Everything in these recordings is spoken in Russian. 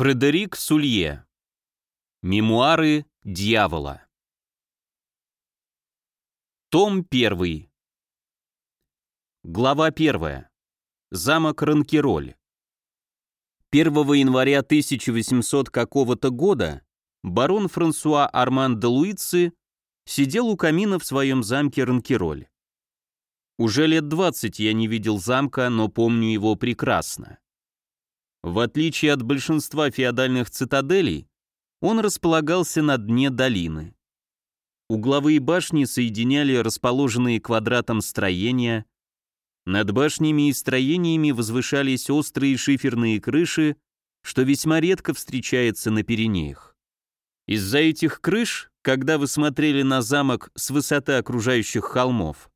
Фредерик Сулье. Мемуары дьявола. Том 1. Глава 1. Замок Ранкероль. 1 января 1800 какого-то года барон Франсуа Арман де Луицы сидел у камина в своем замке Ранкероль. Уже лет 20 я не видел замка, но помню его прекрасно. В отличие от большинства феодальных цитаделей, он располагался на дне долины. Угловые башни соединяли расположенные квадратом строения, над башнями и строениями возвышались острые шиферные крыши, что весьма редко встречается на Пиренеях. Из-за этих крыш, когда вы смотрели на замок с высоты окружающих холмов,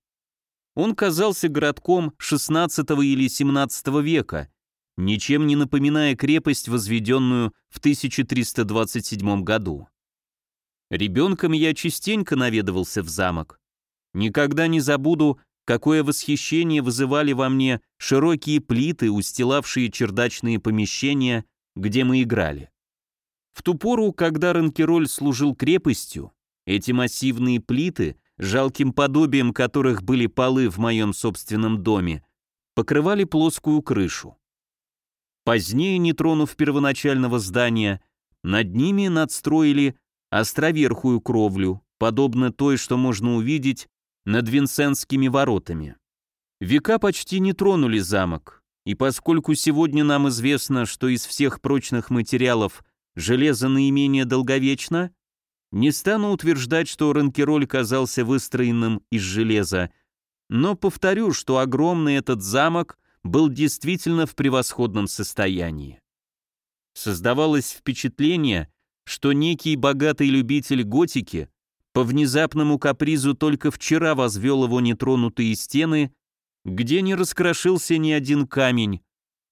он казался городком XVI или XVII века, ничем не напоминая крепость, возведенную в 1327 году. Ребенком я частенько наведывался в замок. Никогда не забуду, какое восхищение вызывали во мне широкие плиты, устилавшие чердачные помещения, где мы играли. В ту пору, когда Ранкероль служил крепостью, эти массивные плиты, жалким подобием которых были полы в моем собственном доме, покрывали плоскую крышу. Позднее, не тронув первоначального здания, над ними надстроили островерхую кровлю, подобно той, что можно увидеть над Винсентскими воротами. Века почти не тронули замок, и поскольку сегодня нам известно, что из всех прочных материалов железо наименее долговечно, не стану утверждать, что ранкероль казался выстроенным из железа, но повторю, что огромный этот замок был действительно в превосходном состоянии. Создавалось впечатление, что некий богатый любитель готики по внезапному капризу только вчера возвел его нетронутые стены, где не раскрошился ни один камень,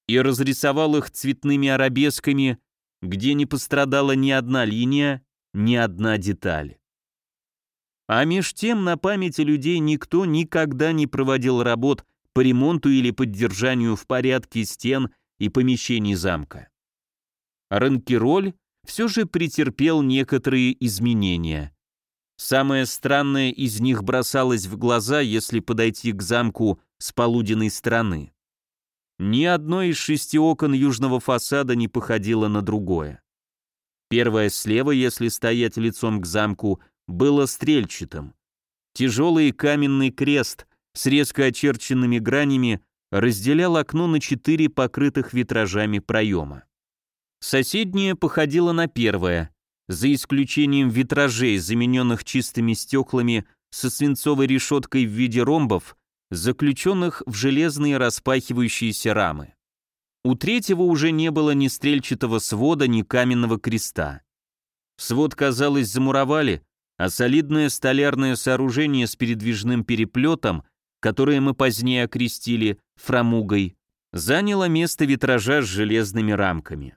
и разрисовал их цветными арабесками, где не пострадала ни одна линия, ни одна деталь. А меж тем на памяти людей никто никогда не проводил работ по ремонту или поддержанию в порядке стен и помещений замка. Ранкероль все же претерпел некоторые изменения. Самое странное из них бросалось в глаза, если подойти к замку с полуденной стороны. Ни одно из шести окон южного фасада не походило на другое. Первое слева, если стоять лицом к замку, было стрельчатым. Тяжелый каменный крест с резко очерченными гранями разделял окно на четыре покрытых витражами проема. Соседнее походило на первое, за исключением витражей, замененных чистыми стеклами со свинцовой решеткой в виде ромбов, заключенных в железные распахивающиеся рамы. У третьего уже не было ни стрельчатого свода, ни каменного креста. Свод, казалось, замуровали, а солидное столярное сооружение с передвижным переплетом которое мы позднее окрестили фрамугой, заняло место витража с железными рамками.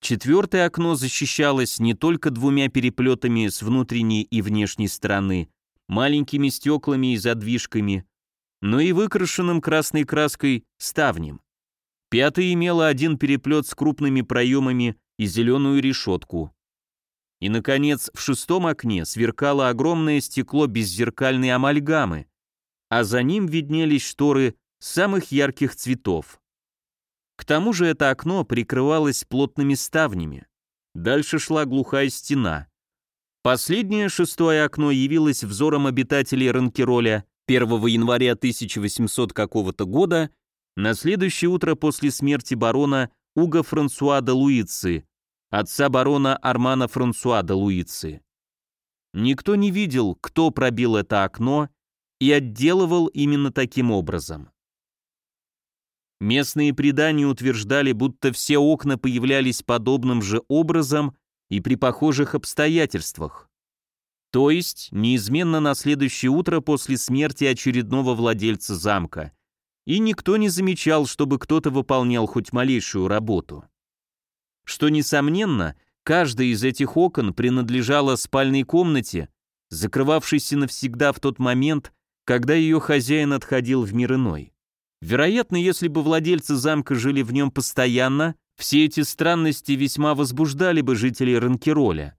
Четвертое окно защищалось не только двумя переплетами с внутренней и внешней стороны, маленькими стеклами и задвижками, но и выкрашенным красной краской ставнем. Пятое имело один переплет с крупными проемами и зеленую решетку. И, наконец, в шестом окне сверкало огромное стекло беззеркальной амальгамы, а за ним виднелись шторы самых ярких цветов. К тому же это окно прикрывалось плотными ставнями. Дальше шла глухая стена. Последнее шестое окно явилось взором обитателей Ранкероля 1 января 1800 какого-то года, на следующее утро после смерти барона Уга Франсуа де Луицы, отца барона Армана Франсуа де Луицы. Никто не видел, кто пробил это окно и отделывал именно таким образом. Местные предания утверждали, будто все окна появлялись подобным же образом и при похожих обстоятельствах. То есть, неизменно на следующее утро после смерти очередного владельца замка, и никто не замечал, чтобы кто-то выполнял хоть малейшую работу. Что, несомненно, каждое из этих окон принадлежало спальной комнате, закрывавшейся навсегда в тот момент, когда ее хозяин отходил в мир иной. Вероятно, если бы владельцы замка жили в нем постоянно, Все эти странности весьма возбуждали бы жителей Ранкероля.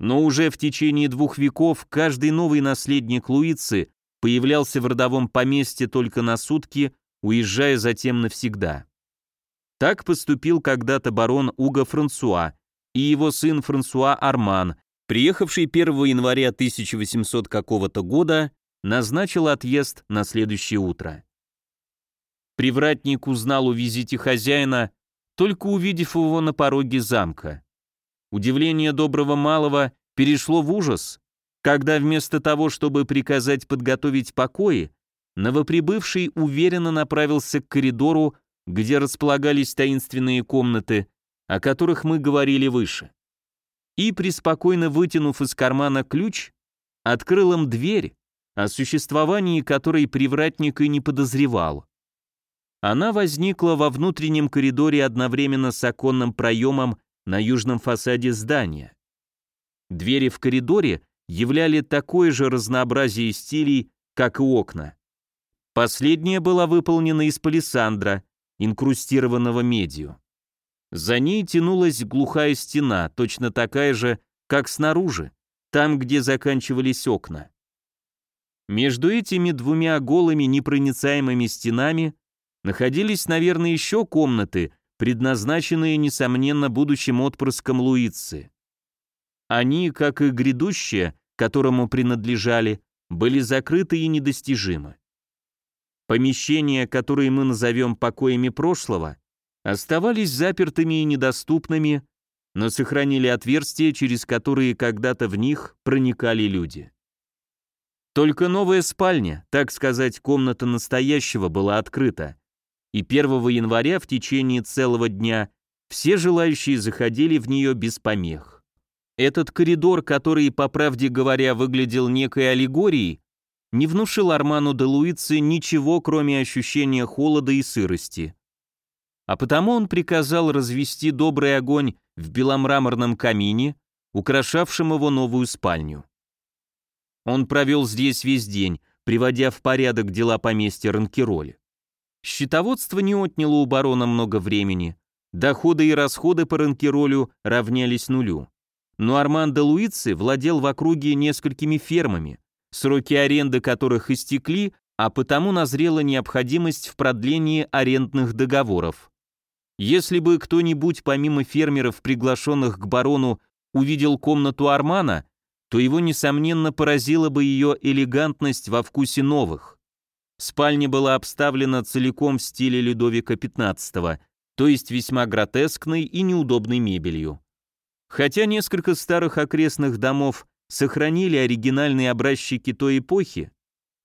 Но уже в течение двух веков каждый новый наследник Луицы появлялся в родовом поместье только на сутки, уезжая затем навсегда. Так поступил когда-то барон Уго Франсуа и его сын Франсуа Арман, приехавший 1 января 1800 какого-то года, назначил отъезд на следующее утро. Привратник узнал о визите хозяина, только увидев его на пороге замка. Удивление доброго малого перешло в ужас, когда вместо того, чтобы приказать подготовить покои, новоприбывший уверенно направился к коридору, где располагались таинственные комнаты, о которых мы говорили выше. И, преспокойно вытянув из кармана ключ, открыл им дверь, о существовании которой привратник и не подозревал. Она возникла во внутреннем коридоре одновременно с оконным проемом на южном фасаде здания. Двери в коридоре являли такое же разнообразие стилей, как и окна. Последняя была выполнена из палисандра, инкрустированного медью. За ней тянулась глухая стена, точно такая же, как снаружи, там, где заканчивались окна. Между этими двумя голыми непроницаемыми стенами находились, наверное, еще комнаты, предназначенные, несомненно, будущим отпрыском Луицы. Они, как и грядущее, которому принадлежали, были закрыты и недостижимы. Помещения, которые мы назовем покоями прошлого, оставались запертыми и недоступными, но сохранили отверстия, через которые когда-то в них проникали люди. Только новая спальня, так сказать, комната настоящего, была открыта, и 1 января в течение целого дня все желающие заходили в нее без помех. Этот коридор, который, по правде говоря, выглядел некой аллегорией, не внушил Арману де Луице ничего, кроме ощущения холода и сырости. А потому он приказал развести добрый огонь в беломраморном камине, украшавшем его новую спальню. Он провел здесь весь день, приводя в порядок дела поместья Ранкероли. Счетоводство не отняло у барона много времени. Доходы и расходы по ранкеролю равнялись нулю. Но Арман де Луици владел в округе несколькими фермами, сроки аренды которых истекли, а потому назрела необходимость в продлении арендных договоров. Если бы кто-нибудь помимо фермеров, приглашенных к барону, увидел комнату Армана, то его, несомненно, поразила бы ее элегантность во вкусе новых. Спальня была обставлена целиком в стиле Людовика XV, то есть весьма гротескной и неудобной мебелью. Хотя несколько старых окрестных домов сохранили оригинальные образчики той эпохи,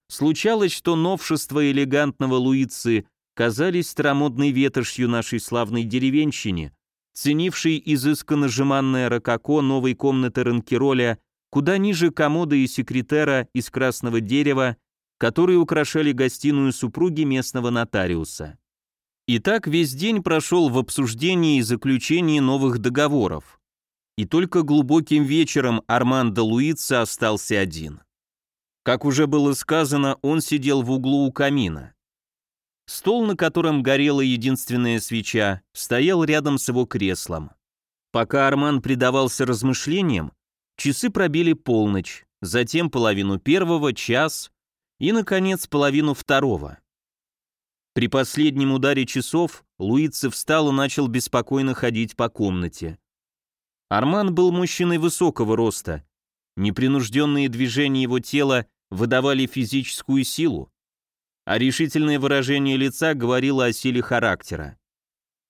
случалось, что новшества элегантного Луицы казались старомодной ветошью нашей славной деревенщине, ценившей изысканно жеманное рококо новой комнаты ранкероля куда ниже комода и секретера из красного дерева которые украшали гостиную супруги местного нотариуса. И так весь день прошел в обсуждении и заключении новых договоров. И только глубоким вечером Армандо Луица остался один. Как уже было сказано, он сидел в углу у камина. Стол, на котором горела единственная свеча, стоял рядом с его креслом. Пока Арман предавался размышлениям, часы пробили полночь, затем половину первого, час, и, наконец, половину второго. При последнем ударе часов Луица встал и начал беспокойно ходить по комнате. Арман был мужчиной высокого роста. Непринужденные движения его тела выдавали физическую силу, а решительное выражение лица говорило о силе характера.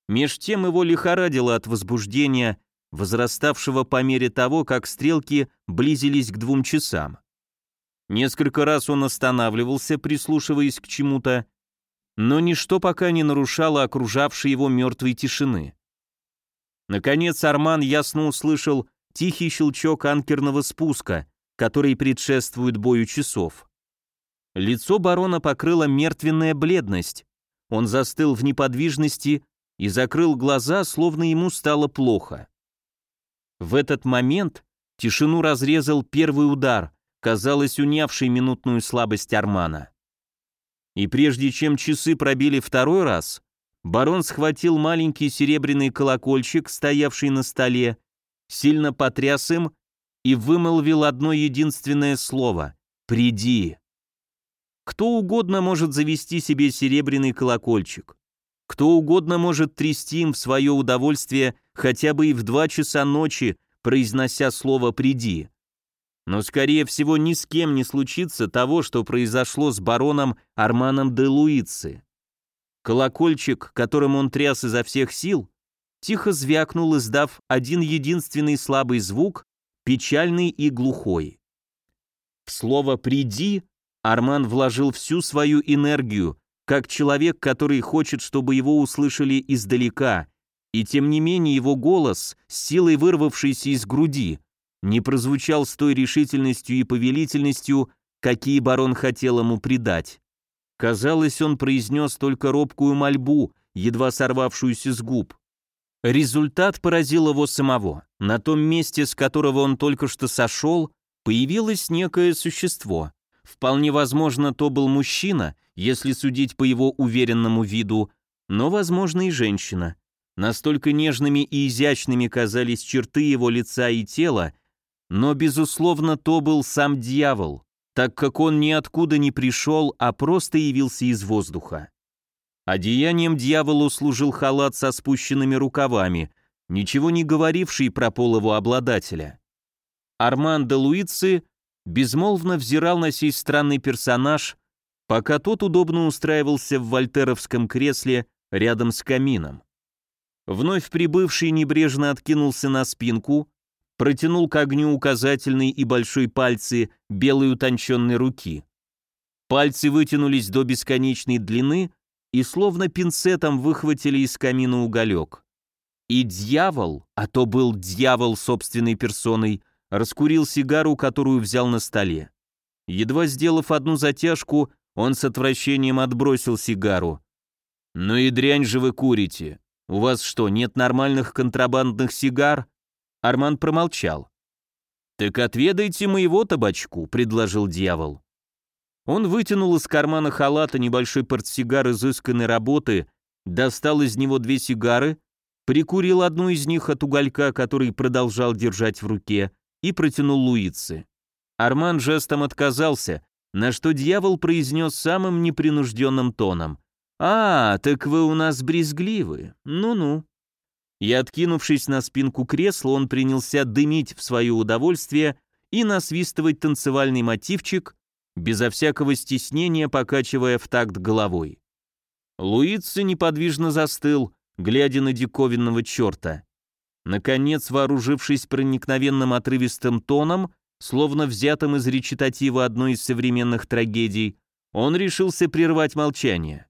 Меж тем его лихорадило от возбуждения, возраставшего по мере того, как стрелки близились к двум часам. Несколько раз он останавливался, прислушиваясь к чему-то, но ничто пока не нарушало окружавшей его мертвой тишины. Наконец Арман ясно услышал тихий щелчок анкерного спуска, который предшествует бою часов. Лицо барона покрыла мертвенная бледность. Он застыл в неподвижности и закрыл глаза, словно ему стало плохо. В этот момент тишину разрезал первый удар, казалось унявшей минутную слабость Армана. И прежде чем часы пробили второй раз, барон схватил маленький серебряный колокольчик, стоявший на столе, сильно потряс им и вымолвил одно единственное слово «Приди». Кто угодно может завести себе серебряный колокольчик. Кто угодно может трясти им в свое удовольствие хотя бы и в два часа ночи, произнося слово «приди». Но, скорее всего, ни с кем не случится того, что произошло с бароном Арманом де Луици. Колокольчик, которым он тряс изо всех сил, тихо звякнул, издав один единственный слабый звук, печальный и глухой. В слово «приди» Арман вложил всю свою энергию, как человек, который хочет, чтобы его услышали издалека, и тем не менее его голос, с силой вырвавшийся из груди, не прозвучал с той решительностью и повелительностью, какие барон хотел ему придать. Казалось, он произнес только робкую мольбу, едва сорвавшуюся с губ. Результат поразил его самого. На том месте, с которого он только что сошел, появилось некое существо. Вполне возможно, то был мужчина, если судить по его уверенному виду, но, возможно, и женщина. Настолько нежными и изящными казались черты его лица и тела, но, безусловно, то был сам дьявол, так как он ниоткуда не пришел, а просто явился из воздуха. Одеянием дьяволу служил халат со спущенными рукавами, ничего не говоривший про пол его обладателя. Арман де Луици безмолвно взирал на сей странный персонаж, пока тот удобно устраивался в вольтеровском кресле рядом с камином. Вновь прибывший небрежно откинулся на спинку, протянул к огню указательный и большой пальцы белой утонченной руки. Пальцы вытянулись до бесконечной длины и словно пинцетом выхватили из камина уголек. И дьявол, а то был дьявол собственной персоной, раскурил сигару, которую взял на столе. Едва сделав одну затяжку, он с отвращением отбросил сигару. «Ну и дрянь же вы курите. У вас что, нет нормальных контрабандных сигар?» Арман промолчал. «Так отведайте моего табачку», — предложил дьявол. Он вытянул из кармана халата небольшой портсигар изысканной работы, достал из него две сигары, прикурил одну из них от уголька, который продолжал держать в руке, и протянул Луице. Арман жестом отказался, на что дьявол произнес самым непринужденным тоном. «А, так вы у нас брезгливы. Ну-ну». И, откинувшись на спинку кресла, он принялся дымить в свое удовольствие и насвистывать танцевальный мотивчик, безо всякого стеснения покачивая в такт головой. Луица неподвижно застыл, глядя на диковинного черта. Наконец, вооружившись проникновенным отрывистым тоном, словно взятым из речитатива одной из современных трагедий, он решился прервать молчание.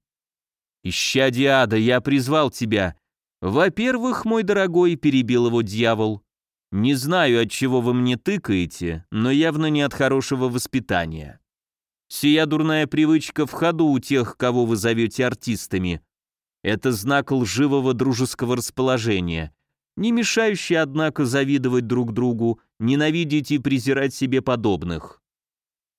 «Ища Диада, я призвал тебя, «Во-первых, мой дорогой», — перебил его дьявол, «не знаю, от чего вы мне тыкаете, но явно не от хорошего воспитания. Сия дурная привычка в ходу у тех, кого вы зовете артистами. Это знак лживого дружеского расположения, не мешающий, однако, завидовать друг другу, ненавидеть и презирать себе подобных.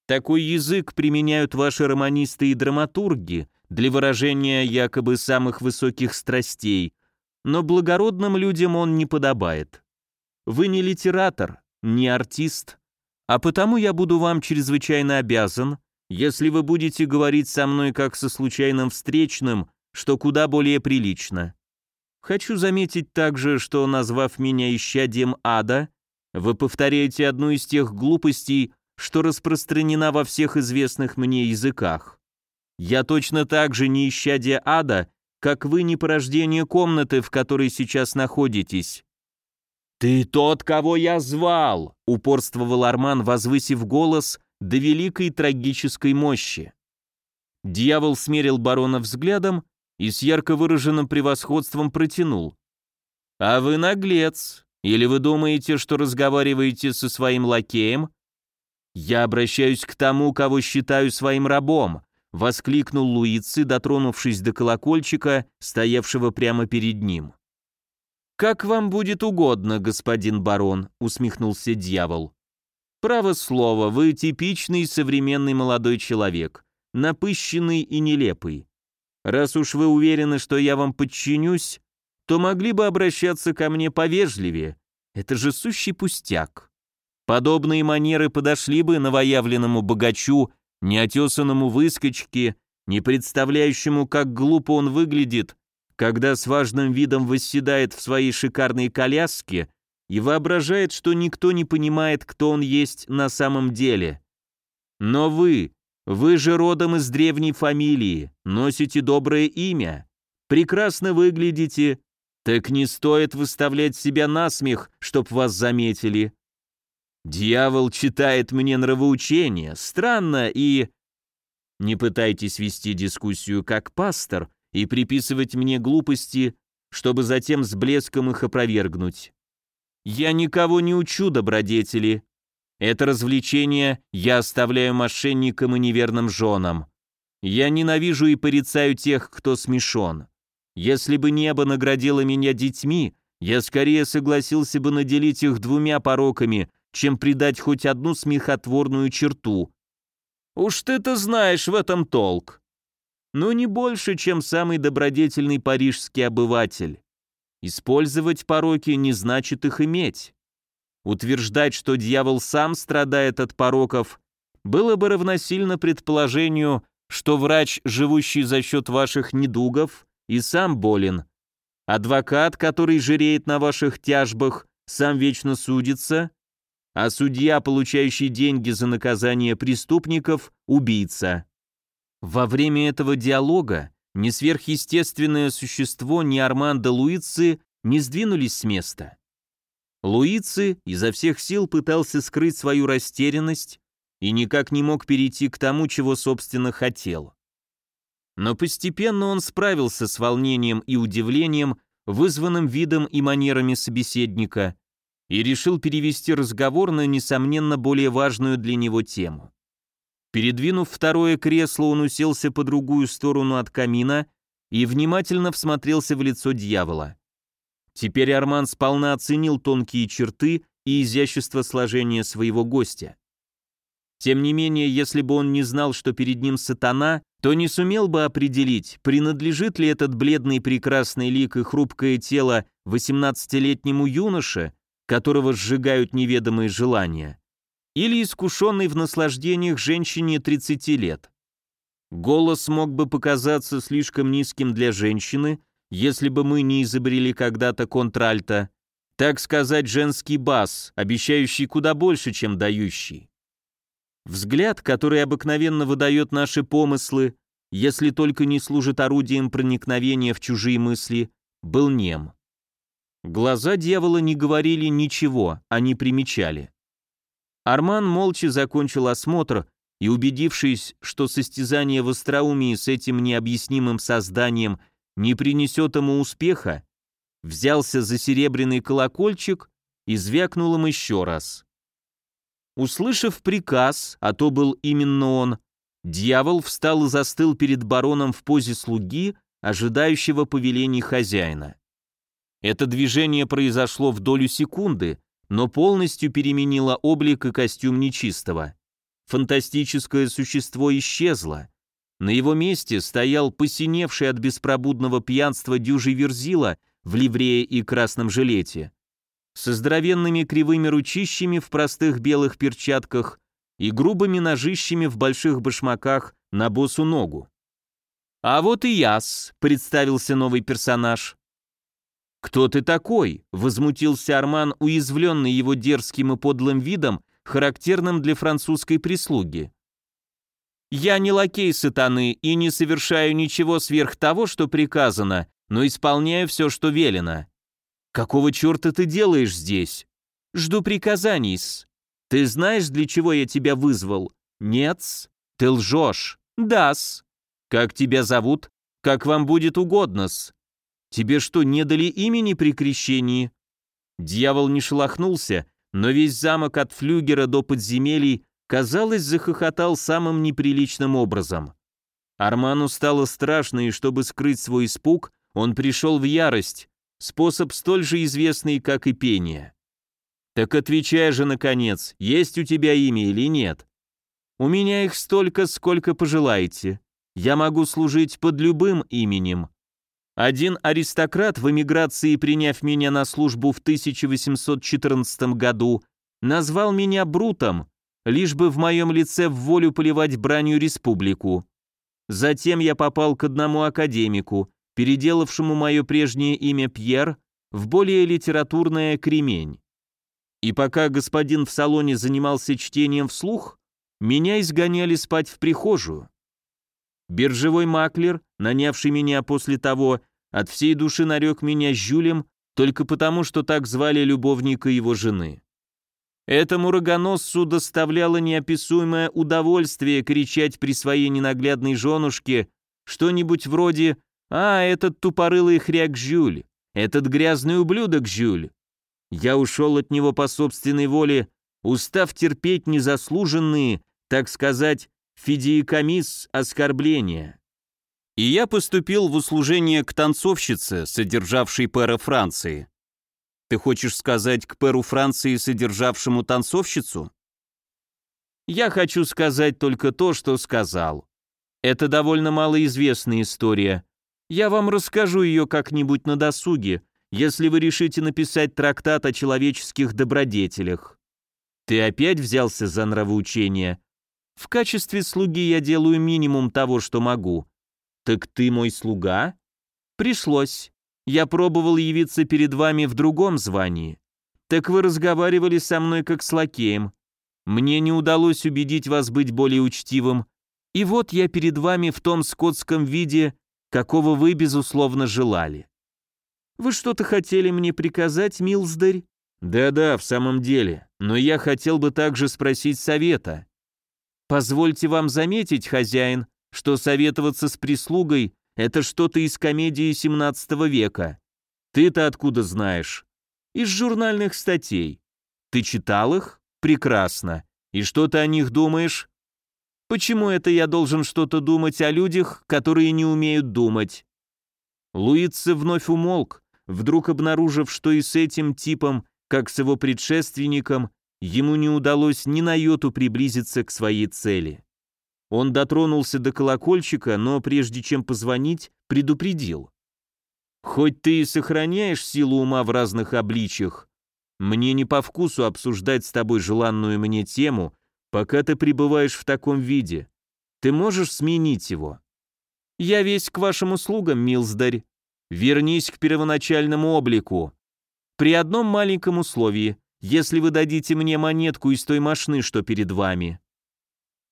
Такой язык применяют ваши романисты и драматурги для выражения якобы самых высоких страстей — но благородным людям он не подобает. Вы не литератор, не артист, а потому я буду вам чрезвычайно обязан, если вы будете говорить со мной как со случайным встречным, что куда более прилично. Хочу заметить также, что, назвав меня исчадием ада, вы повторяете одну из тех глупостей, что распространена во всех известных мне языках. Я точно так же не исчадие ада, как вы не порождение комнаты, в которой сейчас находитесь». «Ты тот, кого я звал!» — упорствовал Арман, возвысив голос до великой трагической мощи. Дьявол смерил барона взглядом и с ярко выраженным превосходством протянул. «А вы наглец! Или вы думаете, что разговариваете со своим лакеем? Я обращаюсь к тому, кого считаю своим рабом, Воскликнул Луици, дотронувшись до колокольчика, стоявшего прямо перед ним. «Как вам будет угодно, господин барон», — усмехнулся дьявол. «Право слово, вы типичный современный молодой человек, напыщенный и нелепый. Раз уж вы уверены, что я вам подчинюсь, то могли бы обращаться ко мне повежливее. Это же сущий пустяк. Подобные манеры подошли бы новоявленному богачу, неотесанному выскочке, не представляющему, как глупо он выглядит, когда с важным видом восседает в своей шикарной коляске и воображает, что никто не понимает, кто он есть на самом деле. Но вы, вы же родом из древней фамилии, носите доброе имя, прекрасно выглядите, так не стоит выставлять себя на смех, чтоб вас заметили. Дьявол читает мне нравоучение, странно и... Не пытайтесь вести дискуссию как пастор и приписывать мне глупости, чтобы затем с блеском их опровергнуть. Я никого не учу, добродетели. Это развлечение я оставляю мошенникам и неверным женам. Я ненавижу и порицаю тех, кто смешон. Если бы небо наградило меня детьми, я скорее согласился бы наделить их двумя пороками, чем придать хоть одну смехотворную черту. Уж ты-то знаешь в этом толк. Но не больше, чем самый добродетельный парижский обыватель. Использовать пороки не значит их иметь. Утверждать, что дьявол сам страдает от пороков, было бы равносильно предположению, что врач, живущий за счет ваших недугов, и сам болен. Адвокат, который жиреет на ваших тяжбах, сам вечно судится, а судья, получающий деньги за наказание преступников, убийца. Во время этого диалога ни сверхъестественное существо, ни Армандо Луици не сдвинулись с места. Луици изо всех сил пытался скрыть свою растерянность и никак не мог перейти к тому, чего собственно хотел. Но постепенно он справился с волнением и удивлением, вызванным видом и манерами собеседника, и решил перевести разговор на, несомненно, более важную для него тему. Передвинув второе кресло, он уселся по другую сторону от камина и внимательно всмотрелся в лицо дьявола. Теперь Арман сполна оценил тонкие черты и изящество сложения своего гостя. Тем не менее, если бы он не знал, что перед ним сатана, то не сумел бы определить, принадлежит ли этот бледный прекрасный лик и хрупкое тело 18-летнему юноше, которого сжигают неведомые желания, или искушенной в наслаждениях женщине 30 лет. Голос мог бы показаться слишком низким для женщины, если бы мы не изобрели когда-то контральто, так сказать, женский бас, обещающий куда больше, чем дающий. Взгляд, который обыкновенно выдает наши помыслы, если только не служит орудием проникновения в чужие мысли, был нем. Глаза дьявола не говорили ничего, они примечали. Арман молча закончил осмотр и, убедившись, что состязание в остроумии с этим необъяснимым созданием не принесет ему успеха, взялся за серебряный колокольчик и звякнул им еще раз. Услышав приказ, а то был именно он, дьявол встал и застыл перед бароном в позе слуги, ожидающего повелений хозяина. Это движение произошло в долю секунды, но полностью переменило облик и костюм нечистого. Фантастическое существо исчезло. На его месте стоял посиневший от беспробудного пьянства дюжий верзила в ливрее и красном жилете со здоровенными кривыми ручищами в простых белых перчатках и грубыми ножищами в больших башмаках на босу ногу. «А вот и яс», — представился новый персонаж. «Кто ты такой?» — возмутился Арман, уязвленный его дерзким и подлым видом, характерным для французской прислуги. «Я не лакей сатаны и не совершаю ничего сверх того, что приказано, но исполняю все, что велено. «Какого черта ты делаешь здесь?» «Жду приказаний-с». «Ты знаешь, для чего я тебя вызвал?» «Нет-с». «Ты лжешь?» «Да-с». «Как тебя зовут?» «Как вам будет угодно-с». «Тебе что, не дали имени при крещении?» Дьявол не шелохнулся, но весь замок от флюгера до подземелий, казалось, захохотал самым неприличным образом. Арману стало страшно, и чтобы скрыть свой испуг, он пришел в ярость, Способ столь же известный, как и пение. Так отвечай же, наконец, есть у тебя имя или нет? У меня их столько, сколько пожелаете. я могу служить под любым именем. Один аристократ в эмиграции, приняв меня на службу в 1814 году, назвал меня Брутом, лишь бы в моем лице в волю поливать бранью республику. Затем я попал к одному академику, переделавшему мое прежнее имя Пьер в более литературное кремень. И пока господин в салоне занимался чтением вслух, меня изгоняли спать в прихожую. Биржевой маклер, нанявший меня после того, от всей души нарек меня Жюлем только потому, что так звали любовника его жены. Этому рогоносцу доставляло неописуемое удовольствие кричать при своей ненаглядной женушке что-нибудь вроде «А, этот тупорылый хряк Жюль, этот грязный ублюдок Жюль». Я ушел от него по собственной воле, устав терпеть незаслуженные, так сказать, фидиикомис оскорбления. И я поступил в услужение к танцовщице, содержавшей пэра Франции. Ты хочешь сказать к пэру Франции, содержавшему танцовщицу? Я хочу сказать только то, что сказал. Это довольно малоизвестная история. Я вам расскажу ее как-нибудь на досуге, если вы решите написать трактат о человеческих добродетелях. Ты опять взялся за нравоучение? В качестве слуги я делаю минимум того, что могу. Так ты мой слуга? Пришлось. Я пробовал явиться перед вами в другом звании. Так вы разговаривали со мной как с лакеем. Мне не удалось убедить вас быть более учтивым. И вот я перед вами в том скотском виде, какого вы, безусловно, желали. Вы что-то хотели мне приказать, Милсдарь? Да-да, в самом деле, но я хотел бы также спросить совета. Позвольте вам заметить, хозяин, что советоваться с прислугой – это что-то из комедии 17 века. Ты-то откуда знаешь? Из журнальных статей. Ты читал их? Прекрасно. И что ты о них думаешь? Почему это я должен что-то думать о людях, которые не умеют думать? Луица вновь умолк, вдруг обнаружив, что и с этим типом, как с его предшественником, ему не удалось ни на йоту приблизиться к своей цели. Он дотронулся до колокольчика, но прежде чем позвонить, предупредил. «Хоть ты и сохраняешь силу ума в разных обличьях, мне не по вкусу обсуждать с тобой желанную мне тему, пока ты пребываешь в таком виде. Ты можешь сменить его?» «Я весь к вашим услугам, Милздарь. Вернись к первоначальному облику. При одном маленьком условии если вы дадите мне монетку из той машины, что перед вами».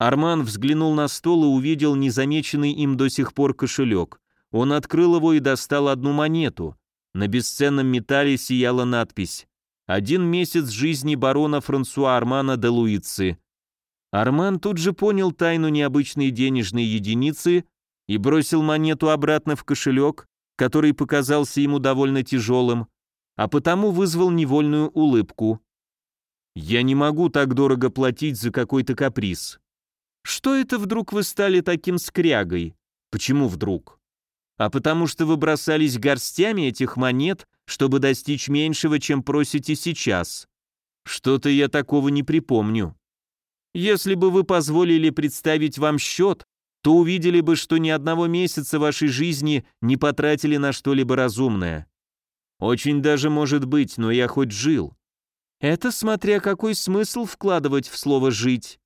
Арман взглянул на стол и увидел незамеченный им до сих пор кошелек. Он открыл его и достал одну монету. На бесценном металле сияла надпись «Один месяц жизни барона Франсуа Армана де Луицы». Арман тут же понял тайну необычной денежной единицы и бросил монету обратно в кошелек, который показался ему довольно тяжелым, а потому вызвал невольную улыбку. «Я не могу так дорого платить за какой-то каприз. Что это вдруг вы стали таким скрягой? Почему вдруг? А потому что вы бросались горстями этих монет, чтобы достичь меньшего, чем просите сейчас. Что-то я такого не припомню. Если бы вы позволили представить вам счет, то увидели бы, что ни одного месяца вашей жизни не потратили на что-либо разумное. Очень даже может быть, но я хоть жил. Это смотря какой смысл вкладывать в слово «жить».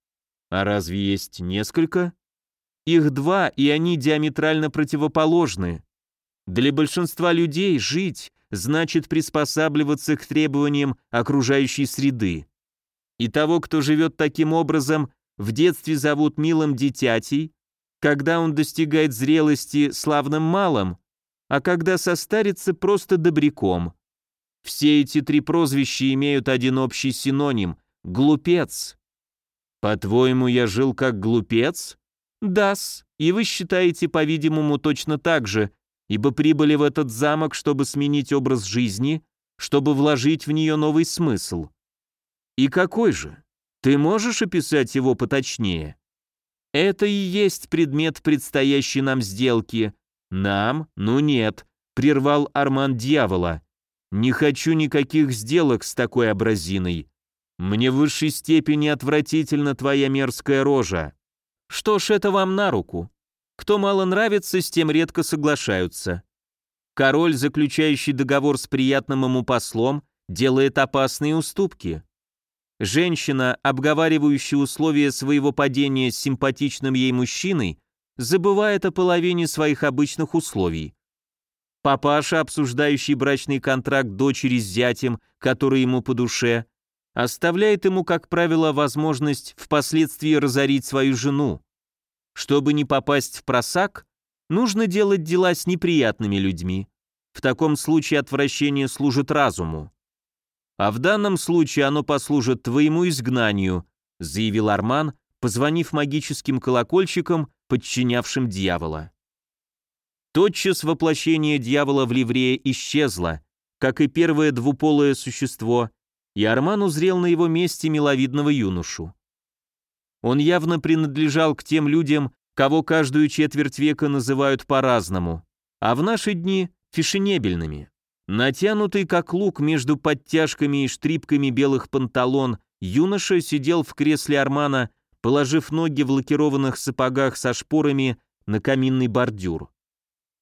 А разве есть несколько? Их два, и они диаметрально противоположны. Для большинства людей жить значит приспосабливаться к требованиям окружающей среды. И того, кто живет таким образом, в детстве зовут милым дитятей, когда он достигает зрелости славным малым, а когда состарится просто добряком. Все эти три прозвища имеют один общий синоним – глупец. По-твоему, я жил как глупец? Дас, и вы считаете, по-видимому, точно так же, ибо прибыли в этот замок, чтобы сменить образ жизни, чтобы вложить в нее новый смысл. И какой же? Ты можешь описать его поточнее? Это и есть предмет предстоящей нам сделки – «Нам? Ну нет», — прервал Арман дьявола. «Не хочу никаких сделок с такой образиной. Мне в высшей степени отвратительна твоя мерзкая рожа. Что ж, это вам на руку. Кто мало нравится, с тем редко соглашаются. Король, заключающий договор с приятным ему послом, делает опасные уступки. Женщина, обговаривающая условия своего падения с симпатичным ей мужчиной, забывает о половине своих обычных условий. Папаша, обсуждающий брачный контракт дочери с зятем, который ему по душе, оставляет ему, как правило, возможность впоследствии разорить свою жену. Чтобы не попасть в просак, нужно делать дела с неприятными людьми. В таком случае отвращение служит разуму. А в данном случае оно послужит твоему изгнанию, заявил Арман, позвонив магическим колокольчикам, подчинявшим дьявола. Тотчас воплощение дьявола в ливрее исчезло, как и первое двуполое существо, и Арман узрел на его месте миловидного юношу. Он явно принадлежал к тем людям, кого каждую четверть века называют по-разному, а в наши дни – фешенебельными. Натянутый как лук между подтяжками и штрипками белых панталон, юноша сидел в кресле Армана, положив ноги в лакированных сапогах со шпорами на каминный бордюр.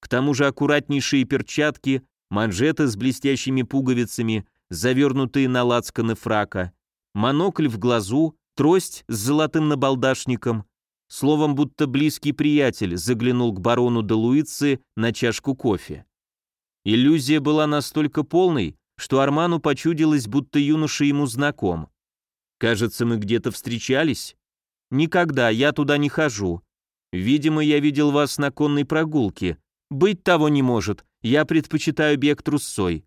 К тому же аккуратнейшие перчатки, манжеты с блестящими пуговицами, завернутые на лацканы фрака, монокль в глазу, трость с золотым набалдашником, словом, будто близкий приятель заглянул к барону де Луицы на чашку кофе. Иллюзия была настолько полной, что Арману почудилось, будто юноша ему знаком. «Кажется, мы где-то встречались?» «Никогда, я туда не хожу. Видимо, я видел вас на конной прогулке. Быть того не может, я предпочитаю бег трусцой.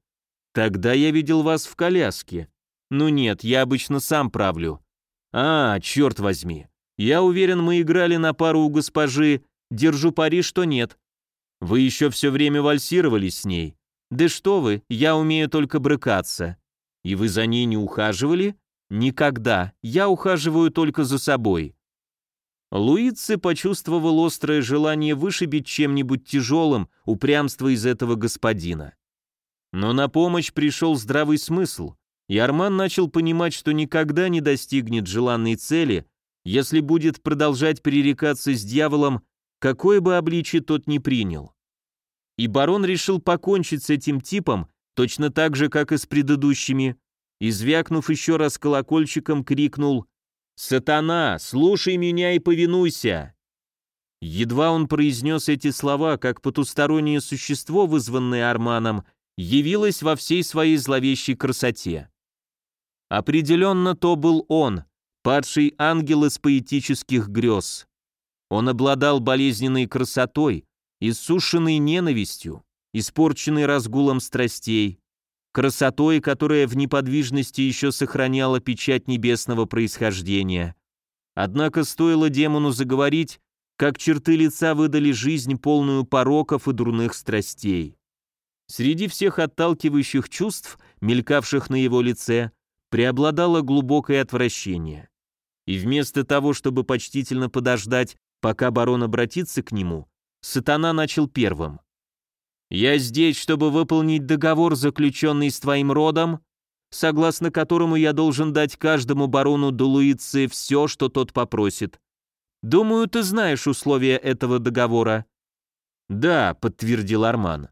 Тогда я видел вас в коляске. Ну нет, я обычно сам правлю. А, черт возьми. Я уверен, мы играли на пару у госпожи. Держу пари, что нет. Вы еще все время вальсировали с ней. Да что вы, я умею только брыкаться. И вы за ней не ухаживали? Никогда. Я ухаживаю только за собой. Луици почувствовал острое желание вышибить чем-нибудь тяжелым упрямство из этого господина. Но на помощь пришел здравый смысл, и Арман начал понимать, что никогда не достигнет желанной цели, если будет продолжать пререкаться с дьяволом какое бы обличие тот ни принял. И барон решил покончить с этим типом, точно так же, как и с предыдущими, и, звякнув еще раз колокольчиком, крикнул «Сатана, слушай меня и повинуйся!» Едва он произнес эти слова, как потустороннее существо, вызванное Арманом, явилось во всей своей зловещей красоте. Определенно то был он, падший ангел из поэтических грез. Он обладал болезненной красотой, иссушенной ненавистью, испорченной разгулом страстей, красотой, которая в неподвижности еще сохраняла печать небесного происхождения. Однако стоило демону заговорить, как черты лица выдали жизнь, полную пороков и дурных страстей. Среди всех отталкивающих чувств, мелькавших на его лице, преобладало глубокое отвращение. И вместо того, чтобы почтительно подождать, Пока барон обратится к нему, сатана начал первым. «Я здесь, чтобы выполнить договор, заключенный с твоим родом, согласно которому я должен дать каждому барону Долуице все, что тот попросит. Думаю, ты знаешь условия этого договора». «Да», — подтвердил Арман.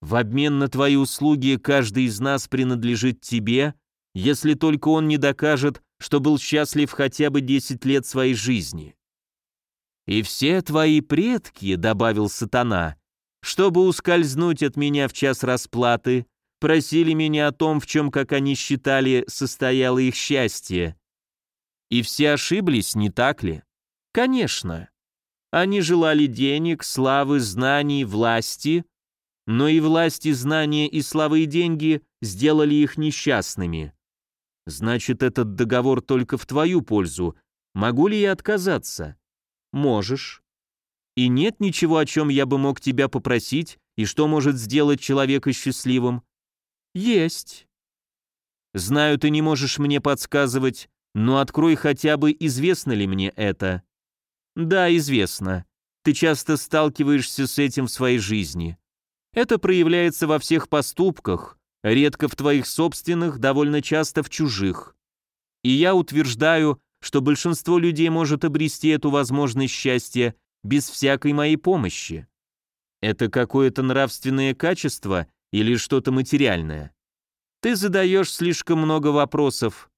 «В обмен на твои услуги каждый из нас принадлежит тебе, если только он не докажет, что был счастлив хотя бы 10 лет своей жизни. «И все твои предки», — добавил сатана, «чтобы ускользнуть от меня в час расплаты, просили меня о том, в чем, как они считали, состояло их счастье. И все ошиблись, не так ли? Конечно. Они желали денег, славы, знаний, власти, но и власти, знания и славы и деньги сделали их несчастными. Значит, этот договор только в твою пользу. Могу ли я отказаться? Можешь. И нет ничего, о чем я бы мог тебя попросить, и что может сделать человека счастливым? Есть. Знаю, ты не можешь мне подсказывать, но открой хотя бы, известно ли мне это. Да, известно. Ты часто сталкиваешься с этим в своей жизни. Это проявляется во всех поступках, редко в твоих собственных, довольно часто в чужих. И я утверждаю, что большинство людей может обрести эту возможность счастья без всякой моей помощи. Это какое-то нравственное качество или что-то материальное? Ты задаешь слишком много вопросов.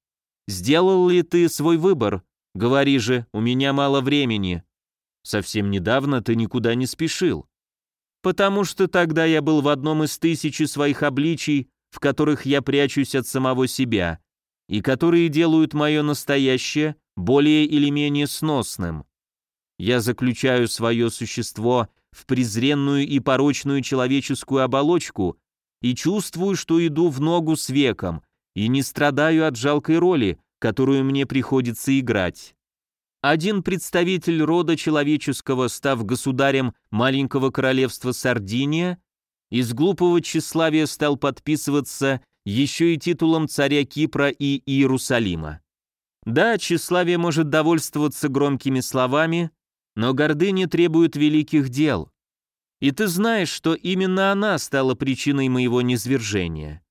Сделал ли ты свой выбор? Говори же, у меня мало времени. Совсем недавно ты никуда не спешил. Потому что тогда я был в одном из тысячи своих обличий, в которых я прячусь от самого себя, и которые делают мое настоящее более или менее сносным. Я заключаю свое существо в презренную и порочную человеческую оболочку и чувствую, что иду в ногу с веком, и не страдаю от жалкой роли, которую мне приходится играть. Один представитель рода человеческого, став государем маленького королевства Сардиния, из глупого тщеславия стал подписываться еще и титулом царя Кипра и Иерусалима. Да, тщеславие может довольствоваться громкими словами, но гордыня требует великих дел. И ты знаешь, что именно она стала причиной моего низвержения.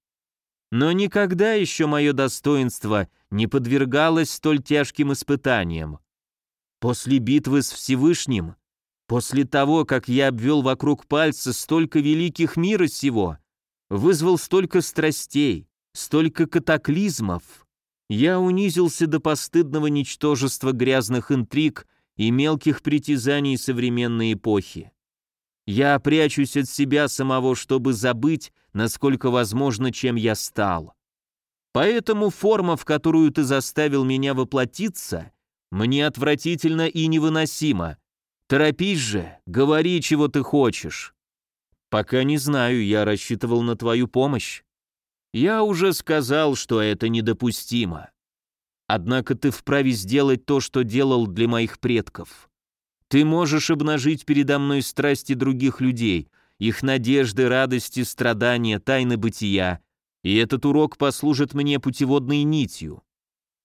Но никогда еще мое достоинство не подвергалось столь тяжким испытаниям. После битвы с Всевышним, после того, как я обвел вокруг пальца столько великих мира сего, вызвал столько страстей, столько катаклизмов, я унизился до постыдного ничтожества грязных интриг и мелких притязаний современной эпохи. Я прячусь от себя самого, чтобы забыть, насколько возможно, чем я стал. Поэтому форма, в которую ты заставил меня воплотиться, мне отвратительно и невыносимо. Торопись же, говори, чего ты хочешь. Пока не знаю, я рассчитывал на твою помощь. Я уже сказал, что это недопустимо. Однако ты вправе сделать то, что делал для моих предков. Ты можешь обнажить передо мной страсти других людей, их надежды, радости, страдания, тайны бытия, и этот урок послужит мне путеводной нитью.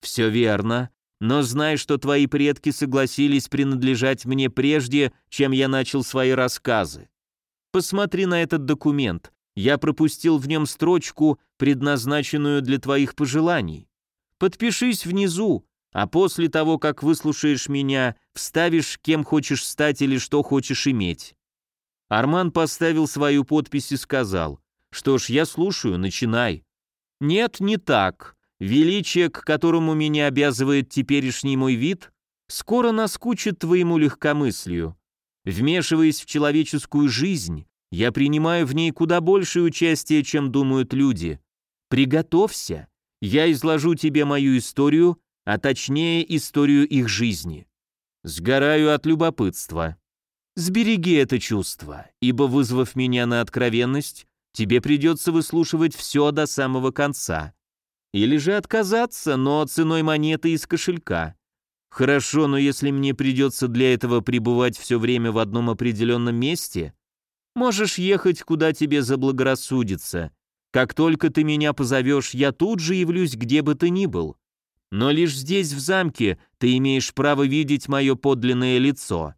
Все верно, но знай, что твои предки согласились принадлежать мне прежде, чем я начал свои рассказы. Посмотри на этот документ. Я пропустил в нем строчку, предназначенную для твоих пожеланий. Подпишись внизу, а после того, как выслушаешь меня, вставишь, кем хочешь стать или что хочешь иметь». Арман поставил свою подпись и сказал, «Что ж, я слушаю, начинай». «Нет, не так. Величие, к которому меня обязывает теперешний мой вид, скоро наскучит твоему легкомыслию. Вмешиваясь в человеческую жизнь, я принимаю в ней куда большее участие, чем думают люди. Приготовься, я изложу тебе мою историю, а точнее историю их жизни. Сгораю от любопытства. Сбереги это чувство, ибо, вызвав меня на откровенность, тебе придется выслушивать все до самого конца. Или же отказаться, но ценой монеты из кошелька. Хорошо, но если мне придется для этого пребывать все время в одном определенном месте, можешь ехать, куда тебе заблагорассудится. Как только ты меня позовешь, я тут же явлюсь, где бы ты ни был. Но лишь здесь, в замке, ты имеешь право видеть мое подлинное лицо.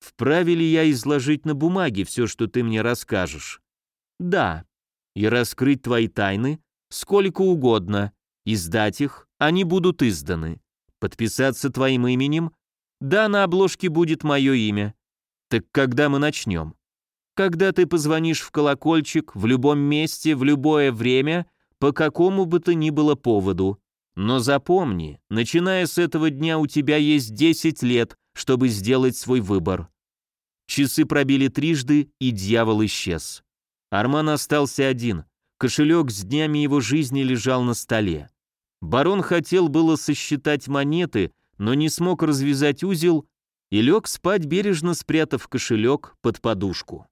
Вправе ли я изложить на бумаге все, что ты мне расскажешь? Да. И раскрыть твои тайны, сколько угодно, издать их, они будут изданы. Подписаться твоим именем? Да, на обложке будет мое имя. Так когда мы начнем? Когда ты позвонишь в колокольчик, в любом месте, в любое время, по какому бы то ни было поводу. Но запомни, начиная с этого дня у тебя есть 10 лет, чтобы сделать свой выбор. Часы пробили трижды, и дьявол исчез. Арман остался один. Кошелек с днями его жизни лежал на столе. Барон хотел было сосчитать монеты, но не смог развязать узел и лег спать, бережно спрятав кошелек под подушку.